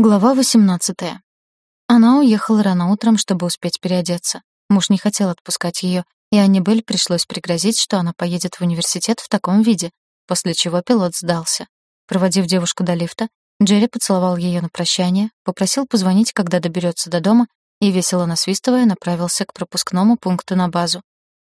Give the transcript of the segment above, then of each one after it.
Глава 18. Она уехала рано утром, чтобы успеть переодеться. Муж не хотел отпускать ее, и Аннибель пришлось пригрозить, что она поедет в университет в таком виде, после чего пилот сдался. Проводив девушку до лифта, Джерри поцеловал ее на прощание, попросил позвонить, когда доберется до дома, и, весело насвистывая, направился к пропускному пункту на базу.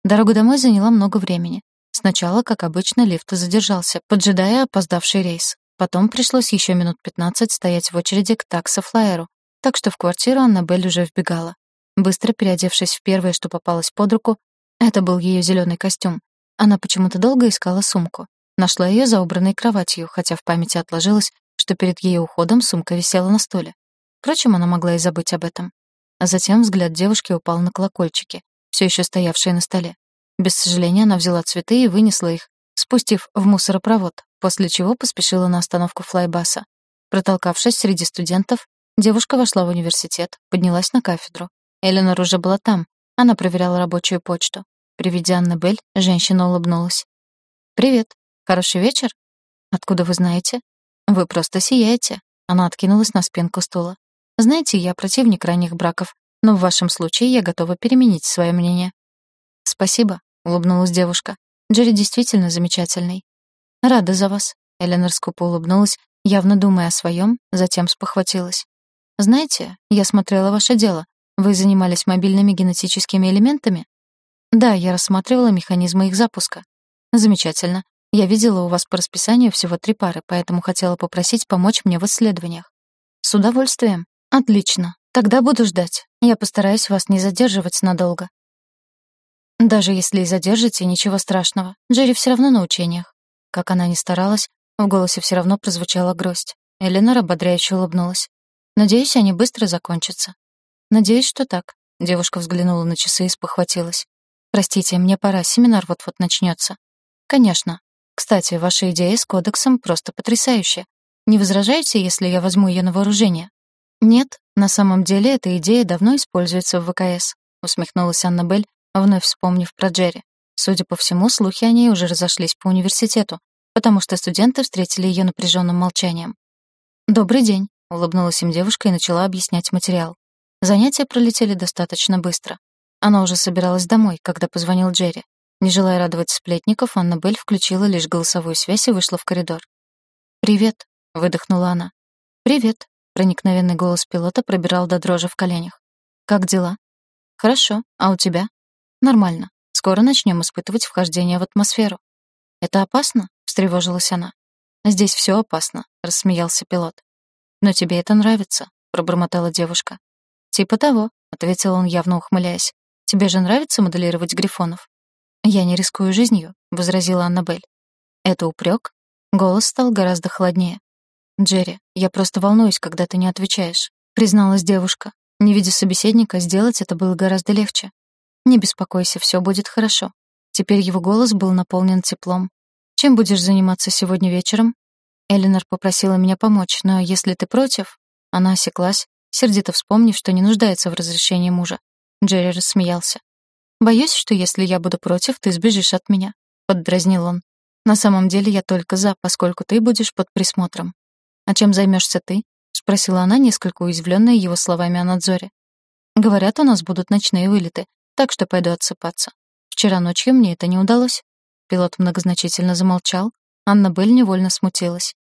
Дорога домой заняла много времени. Сначала, как обычно, лифт задержался, поджидая опоздавший рейс. Потом пришлось еще минут пятнадцать стоять в очереди к таксофлайеру, так что в квартиру Аннабель уже вбегала. Быстро переодевшись в первое, что попалось под руку, это был ее зеленый костюм, она почему-то долго искала сумку. Нашла ее за убранной кроватью, хотя в памяти отложилось, что перед ее уходом сумка висела на столе. Впрочем, она могла и забыть об этом. А затем взгляд девушки упал на колокольчики, все еще стоявшие на столе. Без сожаления она взяла цветы и вынесла их, спустив в мусоропровод, после чего поспешила на остановку флайбаса. Протолкавшись среди студентов, девушка вошла в университет, поднялась на кафедру. Эленор уже была там. Она проверяла рабочую почту. При виде Аннабель женщина улыбнулась. «Привет. Хороший вечер? Откуда вы знаете?» «Вы просто сияете». Она откинулась на спинку стула. «Знаете, я противник ранних браков, но в вашем случае я готова переменить свое мнение». «Спасибо», — улыбнулась девушка. «Джерри действительно замечательный. «Рада за вас», — Эленор скупо улыбнулась, явно думая о своем, затем спохватилась. «Знаете, я смотрела ваше дело. Вы занимались мобильными генетическими элементами?» «Да, я рассматривала механизмы их запуска». «Замечательно. Я видела у вас по расписанию всего три пары, поэтому хотела попросить помочь мне в исследованиях». «С удовольствием. Отлично. Тогда буду ждать. Я постараюсь вас не задерживать надолго». «Даже если и задержите, ничего страшного. Джерри все равно на учениях. Как она ни старалась, в голосе все равно прозвучала грусть. Эленор ободряюще улыбнулась. «Надеюсь, они быстро закончатся». «Надеюсь, что так». Девушка взглянула на часы и спохватилась. «Простите, мне пора, семинар вот-вот начнется». «Конечно. Кстати, ваша идея с кодексом просто потрясающая. Не возражаете, если я возьму ее на вооружение?» «Нет, на самом деле эта идея давно используется в ВКС», усмехнулась Аннабель, вновь вспомнив про Джерри. Судя по всему, слухи о ней уже разошлись по университету, потому что студенты встретили ее напряженным молчанием. «Добрый день», — улыбнулась им девушка и начала объяснять материал. Занятия пролетели достаточно быстро. Она уже собиралась домой, когда позвонил Джерри. Не желая радовать сплетников, Аннабель включила лишь голосовую связь и вышла в коридор. «Привет», — выдохнула она. «Привет», — проникновенный голос пилота пробирал до дрожи в коленях. «Как дела?» «Хорошо. А у тебя?» «Нормально. Скоро начнем испытывать вхождение в атмосферу. Это опасно? встревожилась она. Здесь все опасно, рассмеялся пилот. Но тебе это нравится, пробормотала девушка. Типа того, ответил он, явно ухмыляясь. Тебе же нравится моделировать грифонов? Я не рискую жизнью, возразила Аннабель. Это упрек? Голос стал гораздо холоднее. Джерри, я просто волнуюсь, когда ты не отвечаешь, призналась девушка. Не видя собеседника, сделать это было гораздо легче. Не беспокойся, все будет хорошо. Теперь его голос был наполнен теплом. Чем будешь заниматься сегодня вечером? Элинор попросила меня помочь, но если ты против, она осеклась, сердито вспомнив, что не нуждается в разрешении мужа. Джерри рассмеялся. Боюсь, что если я буду против, ты сбежишь от меня, поддразнил он. На самом деле я только за, поскольку ты будешь под присмотром. А чем займешься ты? спросила она, несколько уязвленная его словами о надзоре. Говорят, у нас будут ночные вылеты, так что пойду отсыпаться. Вчера ночью мне это не удалось. Пилот многозначительно замолчал. Анна Белль невольно смутилась.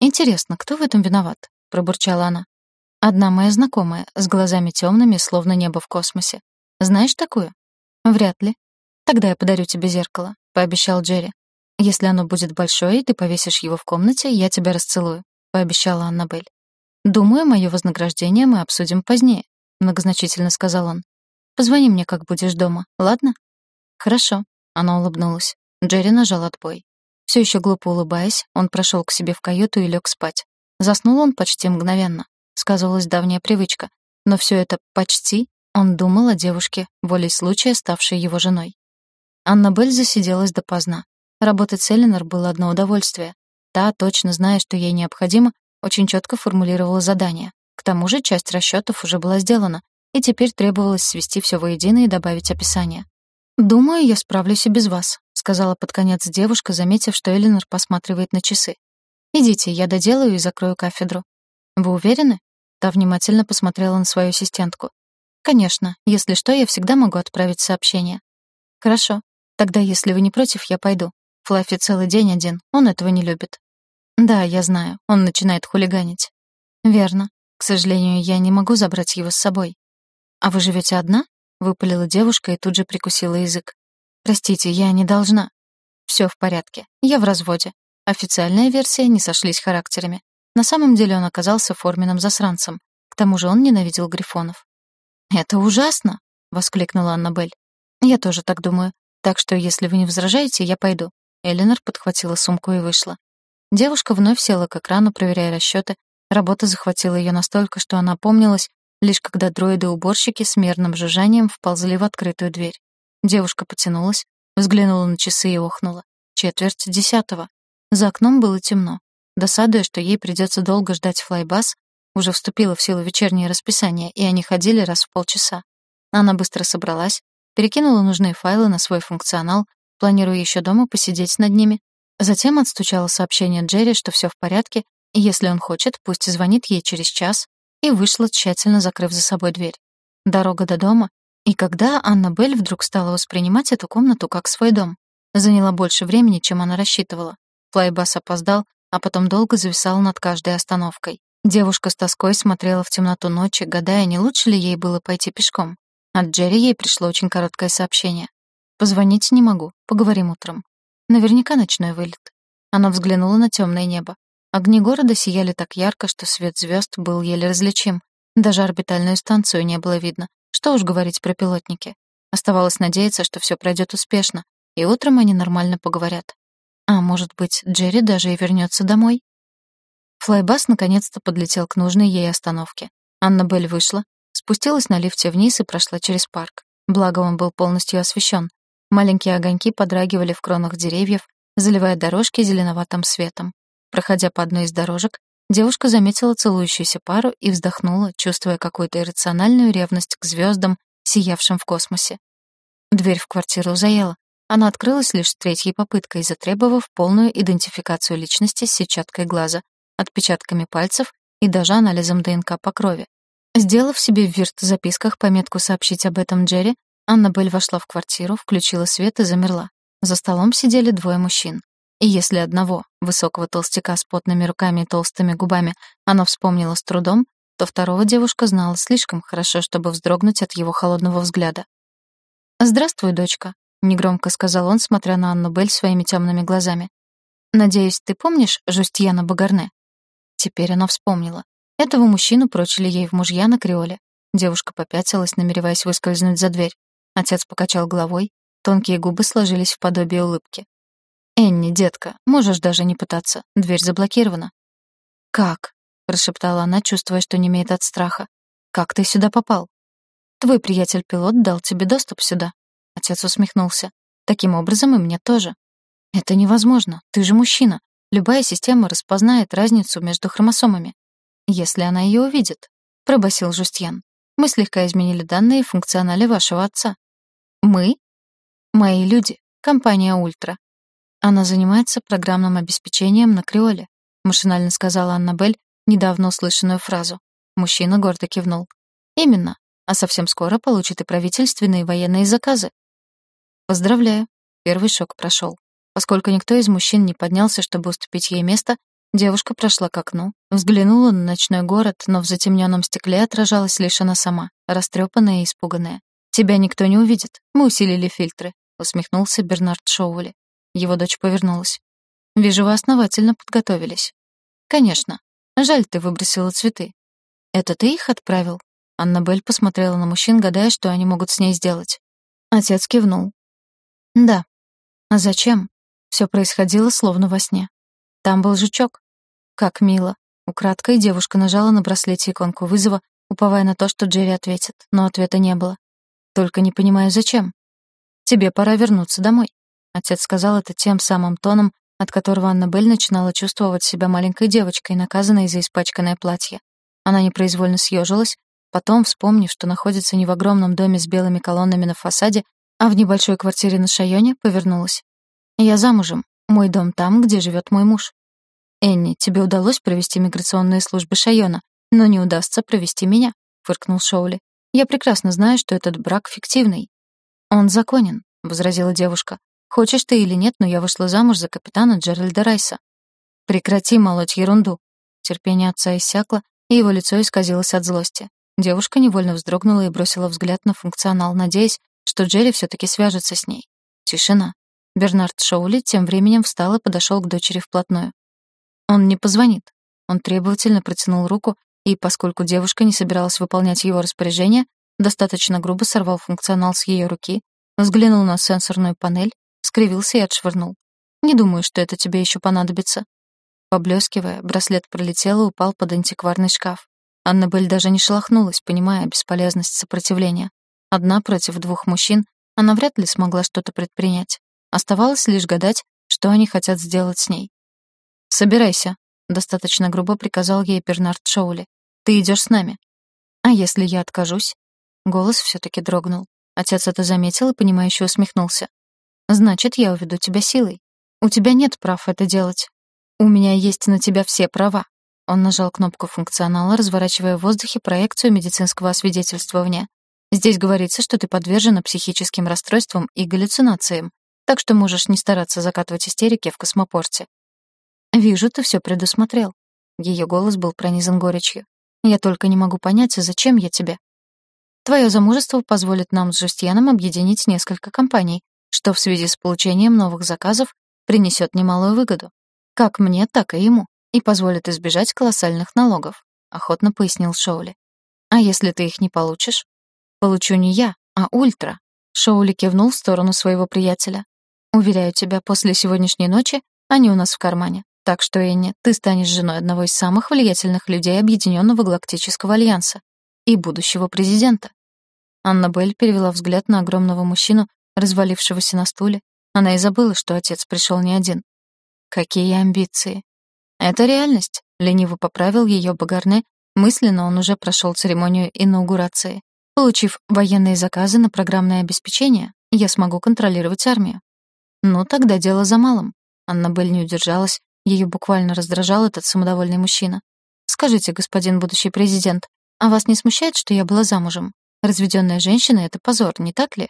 «Интересно, кто в этом виноват?» — пробурчала она. «Одна моя знакомая, с глазами темными, словно небо в космосе. Знаешь такую?» «Вряд ли. Тогда я подарю тебе зеркало», — пообещал Джерри. «Если оно будет большое, и ты повесишь его в комнате, я тебя расцелую», — пообещала Аннабель. «Думаю, мое вознаграждение мы обсудим позднее», — многозначительно сказал он. Позвони мне, как будешь дома, ладно?» «Хорошо», — она улыбнулась. Джерри нажал отбой. Все еще глупо улыбаясь, он прошел к себе в каюту и лег спать. Заснул он почти мгновенно. Сказывалась давняя привычка. Но все это «почти» он думал о девушке, волей случая ставшей его женой. Аннабель засиделась допоздна. Работать с Эленор было одно удовольствие. Та, точно зная, что ей необходимо, очень четко формулировала задание. К тому же часть расчетов уже была сделана, и теперь требовалось свести все воедино и добавить описание. «Думаю, я справлюсь и без вас», — сказала под конец девушка, заметив, что Элинор посматривает на часы. «Идите, я доделаю и закрою кафедру». «Вы уверены?» Та внимательно посмотрела на свою ассистентку. «Конечно, если что, я всегда могу отправить сообщение». «Хорошо. Тогда, если вы не против, я пойду. Флаффи целый день один, он этого не любит». «Да, я знаю, он начинает хулиганить». «Верно. К сожалению, я не могу забрать его с собой». «А вы живете одна?» — выпалила девушка и тут же прикусила язык. «Простите, я не должна». «Все в порядке. Я в разводе. Официальная версия не сошлись характерами. На самом деле он оказался форменным засранцем. К тому же он ненавидел грифонов. «Это ужасно!» — воскликнула Аннабель. «Я тоже так думаю. Так что, если вы не возражаете, я пойду». Эленор подхватила сумку и вышла. Девушка вновь села к экрану, проверяя расчеты. Работа захватила ее настолько, что она помнилась, лишь когда дроиды-уборщики с мерным жужжанием вползли в открытую дверь. Девушка потянулась, взглянула на часы и охнула. Четверть десятого. За окном было темно. Досадуя, что ей придется долго ждать флайбас, уже вступило в силу вечернее расписание, и они ходили раз в полчаса. Она быстро собралась, перекинула нужные файлы на свой функционал, планируя еще дома посидеть над ними, затем отстучала сообщение Джерри, что все в порядке, и если он хочет, пусть звонит ей через час, и вышла, тщательно закрыв за собой дверь. Дорога до дома, и когда Анна Белль вдруг стала воспринимать эту комнату как свой дом, заняла больше времени, чем она рассчитывала. Флайбас опоздал, а потом долго зависал над каждой остановкой. Девушка с тоской смотрела в темноту ночи, гадая, не лучше ли ей было пойти пешком. От Джерри ей пришло очень короткое сообщение. «Позвонить не могу, поговорим утром». Наверняка ночной вылет. Она взглянула на темное небо. Огни города сияли так ярко, что свет звезд был еле различим. Даже орбитальную станцию не было видно. Что уж говорить про пилотники. Оставалось надеяться, что все пройдет успешно, и утром они нормально поговорят. А может быть, Джерри даже и вернется домой? Флайбас наконец-то подлетел к нужной ей остановке. Аннабель вышла, спустилась на лифте вниз и прошла через парк. Благо он был полностью освещен. Маленькие огоньки подрагивали в кронах деревьев, заливая дорожки зеленоватым светом. Проходя по одной из дорожек, девушка заметила целующуюся пару и вздохнула, чувствуя какую-то иррациональную ревность к звездам, сиявшим в космосе. Дверь в квартиру заела. Она открылась лишь с третьей попыткой, затребовав полную идентификацию личности с сетчаткой глаза, отпечатками пальцев и даже анализом ДНК по крови. Сделав себе в вирт-записках пометку сообщить об этом Джерри, Аннабель вошла в квартиру, включила свет и замерла. За столом сидели двое мужчин. И если одного, высокого толстяка с потными руками и толстыми губами, она вспомнила с трудом, то второго девушка знала слишком хорошо, чтобы вздрогнуть от его холодного взгляда. «Здравствуй, дочка», — негромко сказал он, смотря на Анну Бель своими темными глазами. «Надеюсь, ты помнишь Жустьяна Багарне?» Теперь она вспомнила. Этого мужчину прочили ей в мужья на креоле. Девушка попятилась, намереваясь выскользнуть за дверь. Отец покачал головой, тонкие губы сложились в подобие улыбки. «Энни, детка, можешь даже не пытаться, дверь заблокирована». «Как?» — прошептала она, чувствуя, что не имеет от страха. «Как ты сюда попал?» «Твой приятель-пилот дал тебе доступ сюда», Отец усмехнулся. Таким образом и мне тоже. Это невозможно. Ты же мужчина. Любая система распознает разницу между хромосомами. Если она ее увидит, пробасил Жустьян. Мы слегка изменили данные функционали вашего отца. Мы? Мои люди. Компания Ультра. Она занимается программным обеспечением на Креоле, машинально сказала Аннабель недавно услышанную фразу. Мужчина гордо кивнул. Именно. А совсем скоро получит и правительственные военные заказы. Поздравляю. Первый шок прошел. Поскольку никто из мужчин не поднялся, чтобы уступить ей место, девушка прошла к окну, взглянула на ночной город, но в затемненном стекле отражалась лишь она сама, растрепанная и испуганная. «Тебя никто не увидит. Мы усилили фильтры», — усмехнулся Бернард Шоули. Его дочь повернулась. «Вижу, вы основательно подготовились». «Конечно. Жаль, ты выбросила цветы». «Это ты их отправил?» Аннабель посмотрела на мужчин, гадая, что они могут с ней сделать. Отец кивнул. Да. А зачем? Все происходило словно во сне. Там был жучок. Как мило. Украдкой девушка нажала на браслете иконку вызова, уповая на то, что Джерри ответит, но ответа не было. Только не понимаю, зачем. Тебе пора вернуться домой. Отец сказал это тем самым тоном, от которого Аннабель начинала чувствовать себя маленькой девочкой, наказанной за испачканное платье. Она непроизвольно съежилась, потом, вспомнив, что находится не в огромном доме с белыми колоннами на фасаде, а в небольшой квартире на Шайоне повернулась. «Я замужем. Мой дом там, где живет мой муж». «Энни, тебе удалось провести миграционные службы Шайона, но не удастся провести меня», — фыркнул Шоули. «Я прекрасно знаю, что этот брак фиктивный». «Он законен», — возразила девушка. «Хочешь ты или нет, но я вышла замуж за капитана Джеральда Райса». «Прекрати молоть ерунду». Терпение отца иссякло, и его лицо исказилось от злости. Девушка невольно вздрогнула и бросила взгляд на функционал, надеясь, что Джерри все-таки свяжется с ней. Тишина. Бернард Шоули тем временем встал и подошел к дочери вплотную. «Он не позвонит». Он требовательно протянул руку, и, поскольку девушка не собиралась выполнять его распоряжение, достаточно грубо сорвал функционал с ее руки, взглянул на сенсорную панель, скривился и отшвырнул. «Не думаю, что это тебе еще понадобится». Поблескивая, браслет пролетел и упал под антикварный шкаф. Аннабель даже не шелохнулась, понимая бесполезность сопротивления. Одна против двух мужчин она вряд ли смогла что-то предпринять. Оставалось лишь гадать, что они хотят сделать с ней. «Собирайся», — достаточно грубо приказал ей Бернард Шоули. «Ты идешь с нами». «А если я откажусь?» Голос все таки дрогнул. Отец это заметил и, понимающе усмехнулся. «Значит, я уведу тебя силой. У тебя нет прав это делать. У меня есть на тебя все права». Он нажал кнопку функционала, разворачивая в воздухе проекцию медицинского освидетельствования. «Здесь говорится, что ты подвержена психическим расстройствам и галлюцинациям, так что можешь не стараться закатывать истерики в космопорте. «Вижу, ты все предусмотрел». Ее голос был пронизан горечью. «Я только не могу понять, зачем я тебе?» «Твое замужество позволит нам с Жустьяном объединить несколько компаний, что в связи с получением новых заказов принесет немалую выгоду. Как мне, так и ему. И позволит избежать колоссальных налогов», — охотно пояснил Шоули. «А если ты их не получишь?» «Получу не я, а Ультра», — Шоули кивнул в сторону своего приятеля. «Уверяю тебя, после сегодняшней ночи они у нас в кармане. Так что, Энни, ты станешь женой одного из самых влиятельных людей Объединенного Галактического Альянса и будущего президента. Аннабель перевела взгляд на огромного мужчину, развалившегося на стуле. Она и забыла, что отец пришел не один. Какие амбиции. Это реальность, лениво поправил ее Багарне, мысленно он уже прошел церемонию инаугурации. Получив военные заказы на программное обеспечение, я смогу контролировать армию. Ну, тогда дело за малым. Аннабель не удержалась ее буквально раздражал этот самодовольный мужчина. «Скажите, господин будущий президент, а вас не смущает, что я была замужем? Разведенная женщина — это позор, не так ли?»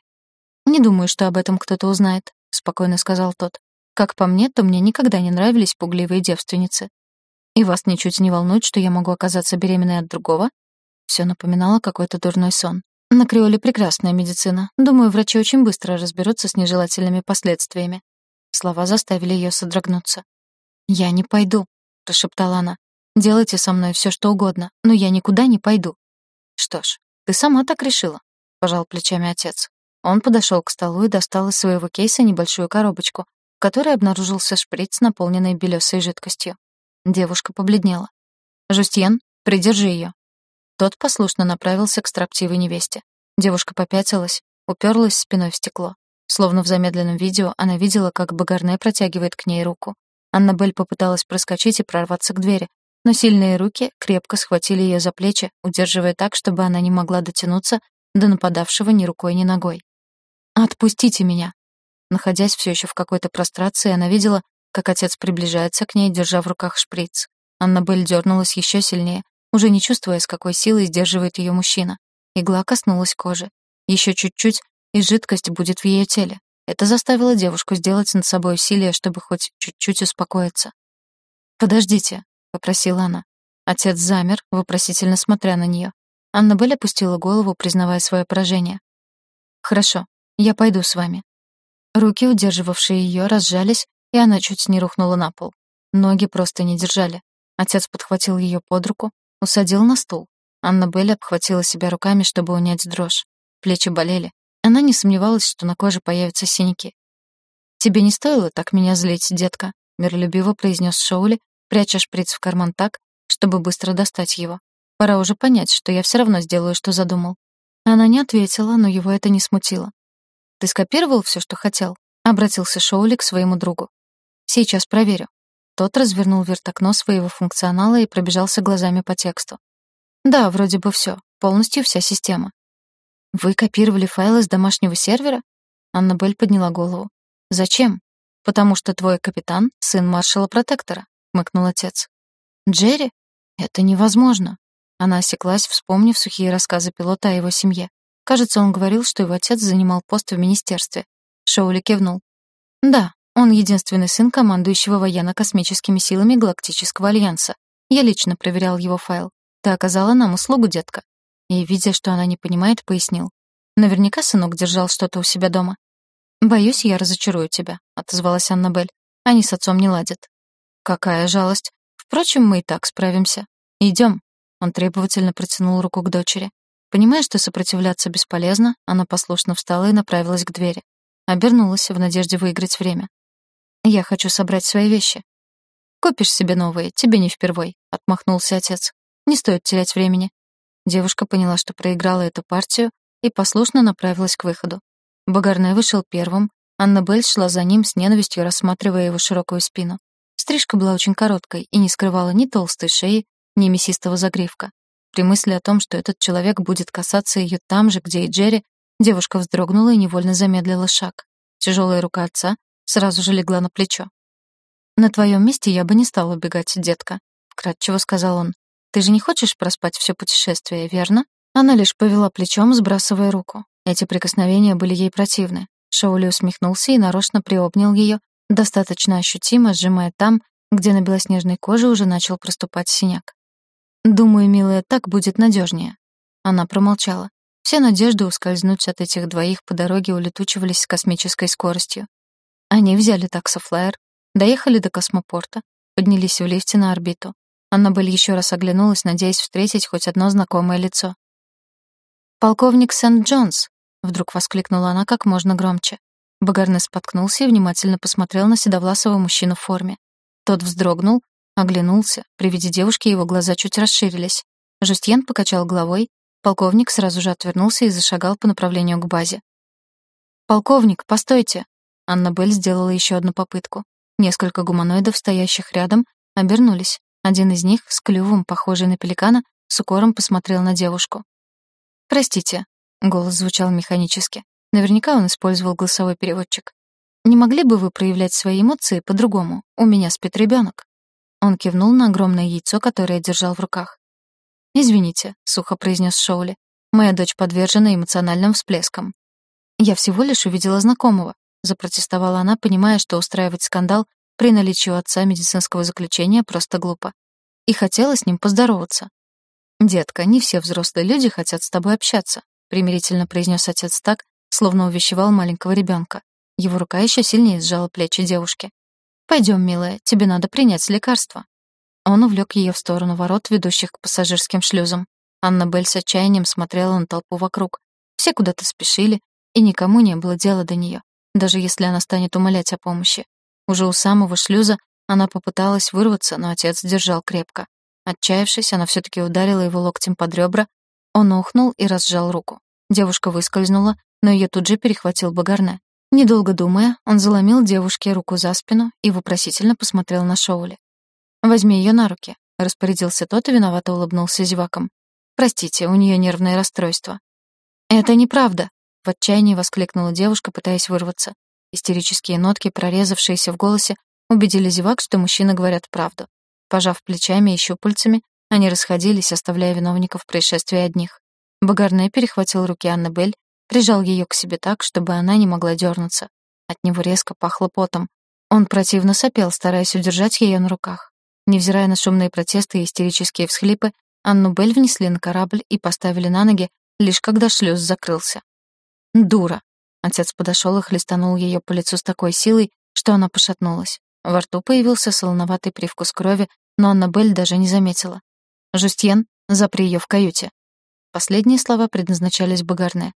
«Не думаю, что об этом кто-то узнает», — спокойно сказал тот. «Как по мне, то мне никогда не нравились пугливые девственницы. И вас ничуть не волнует, что я могу оказаться беременной от другого?» Все напоминало какой-то дурной сон. На Криоле прекрасная медицина. Думаю, врачи очень быстро разберутся с нежелательными последствиями. Слова заставили ее содрогнуться. «Я не пойду», — прошептала она. «Делайте со мной все, что угодно, но я никуда не пойду». «Что ж, ты сама так решила», — пожал плечами отец. Он подошел к столу и достал из своего кейса небольшую коробочку, в которой обнаружился шприц, наполненный белесой жидкостью. Девушка побледнела. «Жустьен, придержи ее». Тот послушно направился к строптивой невесте. Девушка попятилась, уперлась спиной в стекло. Словно в замедленном видео она видела, как Багарне протягивает к ней руку. Аннабель попыталась проскочить и прорваться к двери, но сильные руки крепко схватили ее за плечи, удерживая так, чтобы она не могла дотянуться до нападавшего ни рукой, ни ногой. «Отпустите меня!» Находясь все еще в какой-то прострации, она видела, как отец приближается к ней, держа в руках шприц. Аннабель дернулась еще сильнее, уже не чувствуя, с какой силой сдерживает ее мужчина. Игла коснулась кожи. Еще чуть-чуть, и жидкость будет в ее теле. Это заставило девушку сделать над собой усилие, чтобы хоть чуть-чуть успокоиться. «Подождите», — попросила она. Отец замер, вопросительно смотря на нее. Аннабель опустила голову, признавая свое поражение. «Хорошо, я пойду с вами». Руки, удерживавшие ее, разжались, и она чуть не рухнула на пол. Ноги просто не держали. Отец подхватил ее под руку, усадил на стул. Аннабель обхватила себя руками, чтобы унять дрожь. Плечи болели. Она не сомневалась, что на коже появятся синяки. «Тебе не стоило так меня злить, детка», — миролюбиво произнес Шоули, пряча шприц в карман так, чтобы быстро достать его. «Пора уже понять, что я все равно сделаю, что задумал». Она не ответила, но его это не смутило. «Ты скопировал все, что хотел?» — обратился Шоули к своему другу. «Сейчас проверю». Тот развернул вертокно своего функционала и пробежался глазами по тексту. «Да, вроде бы все, полностью вся система. «Вы копировали файлы с домашнего сервера?» Аннабель подняла голову. «Зачем?» «Потому что твой капитан — сын маршала-протектора», — мыкнул отец. «Джерри? Это невозможно». Она осеклась, вспомнив сухие рассказы пилота о его семье. Кажется, он говорил, что его отец занимал пост в министерстве. Шоули кивнул. «Да, он единственный сын командующего военно-космическими силами Галактического Альянса. Я лично проверял его файл. Ты оказала нам услугу, детка». И, видя, что она не понимает, пояснил. «Наверняка сынок держал что-то у себя дома». «Боюсь, я разочарую тебя», — отозвалась Аннабель. «Они с отцом не ладят». «Какая жалость. Впрочем, мы и так справимся. Идем. Он требовательно протянул руку к дочери. Понимая, что сопротивляться бесполезно, она послушно встала и направилась к двери. Обернулась в надежде выиграть время. «Я хочу собрать свои вещи». «Купишь себе новые, тебе не впервой», — отмахнулся отец. «Не стоит терять времени». Девушка поняла, что проиграла эту партию, и послушно направилась к выходу. Багарне вышел первым, Аннабель шла за ним с ненавистью, рассматривая его широкую спину. Стрижка была очень короткой и не скрывала ни толстой шеи, ни мясистого загривка. При мысли о том, что этот человек будет касаться ее там же, где и Джерри, девушка вздрогнула и невольно замедлила шаг. Тяжелая рука отца сразу же легла на плечо. «На твоем месте я бы не стала убегать, детка», — вкратчиво сказал он. «Ты же не хочешь проспать все путешествие, верно?» Она лишь повела плечом, сбрасывая руку. Эти прикосновения были ей противны. Шоули усмехнулся и нарочно приобнял ее, достаточно ощутимо сжимая там, где на белоснежной коже уже начал проступать синяк. «Думаю, милая, так будет надежнее. Она промолчала. Все надежды ускользнуть от этих двоих по дороге улетучивались с космической скоростью. Они взяли таксофлайер, доехали до космопорта, поднялись в лифте на орбиту. Аннабель еще раз оглянулась, надеясь встретить хоть одно знакомое лицо. «Полковник Сент-Джонс!» — вдруг воскликнула она как можно громче. Багарне споткнулся и внимательно посмотрел на седовласого мужчину в форме. Тот вздрогнул, Оглянулся. При виде девушки его глаза чуть расширились. Жустьен покачал головой. Полковник сразу же отвернулся и зашагал по направлению к базе. «Полковник, постойте!» Аннабель сделала еще одну попытку. Несколько гуманоидов, стоящих рядом, обернулись. Один из них, с клювом, похожий на пеликана, с укором посмотрел на девушку. «Простите», — голос звучал механически. Наверняка он использовал голосовой переводчик. «Не могли бы вы проявлять свои эмоции по-другому? У меня спит ребенок. Он кивнул на огромное яйцо, которое держал в руках. «Извините», — сухо произнес Шоули. «Моя дочь подвержена эмоциональным всплескам». «Я всего лишь увидела знакомого», — запротестовала она, понимая, что устраивать скандал при наличии у отца медицинского заключения просто глупо. И хотела с ним поздороваться. «Детка, не все взрослые люди хотят с тобой общаться», — примирительно произнес отец так, словно увещевал маленького ребенка. Его рука еще сильнее сжала плечи девушки. Пойдем, милая, тебе надо принять лекарство». Он увлек ее в сторону ворот, ведущих к пассажирским шлюзам. Аннабель с отчаянием смотрела на толпу вокруг. Все куда-то спешили, и никому не было дела до нее, даже если она станет умолять о помощи. Уже у самого шлюза она попыталась вырваться, но отец держал крепко. Отчаявшись, она все таки ударила его локтем под ребра. Он ухнул и разжал руку. Девушка выскользнула, но ее тут же перехватил Багарне. Недолго думая, он заломил девушке руку за спину и вопросительно посмотрел на Шоули. «Возьми ее на руки», — распорядился тот и виновато улыбнулся зеваком. «Простите, у нее нервное расстройство». «Это неправда», — в отчаянии воскликнула девушка, пытаясь вырваться. Истерические нотки, прорезавшиеся в голосе, убедили зевак, что мужчины говорят правду. Пожав плечами и щупальцами, они расходились, оставляя виновников происшествия одних. Багарне перехватил руки Аннабель прижал ее к себе так, чтобы она не могла дернуться. От него резко пахло потом. Он противно сопел, стараясь удержать ее на руках. Невзирая на шумные протесты и истерические всхлипы, Анну Бель внесли на корабль и поставили на ноги, лишь когда шлюз закрылся. «Дура!» Отец подошел и хлестанул ее по лицу с такой силой, что она пошатнулась. Во рту появился солоноватый привкус крови, но Аннабель даже не заметила. «Жустьен, запри ее в каюте». Последние слова предназначались Багарне.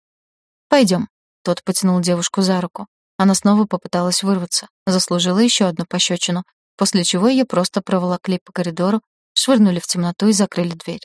Пойдем. Тот потянул девушку за руку. Она снова попыталась вырваться, заслужила еще одну пощечину, после чего ее просто проволокли по коридору, швырнули в темноту и закрыли дверь.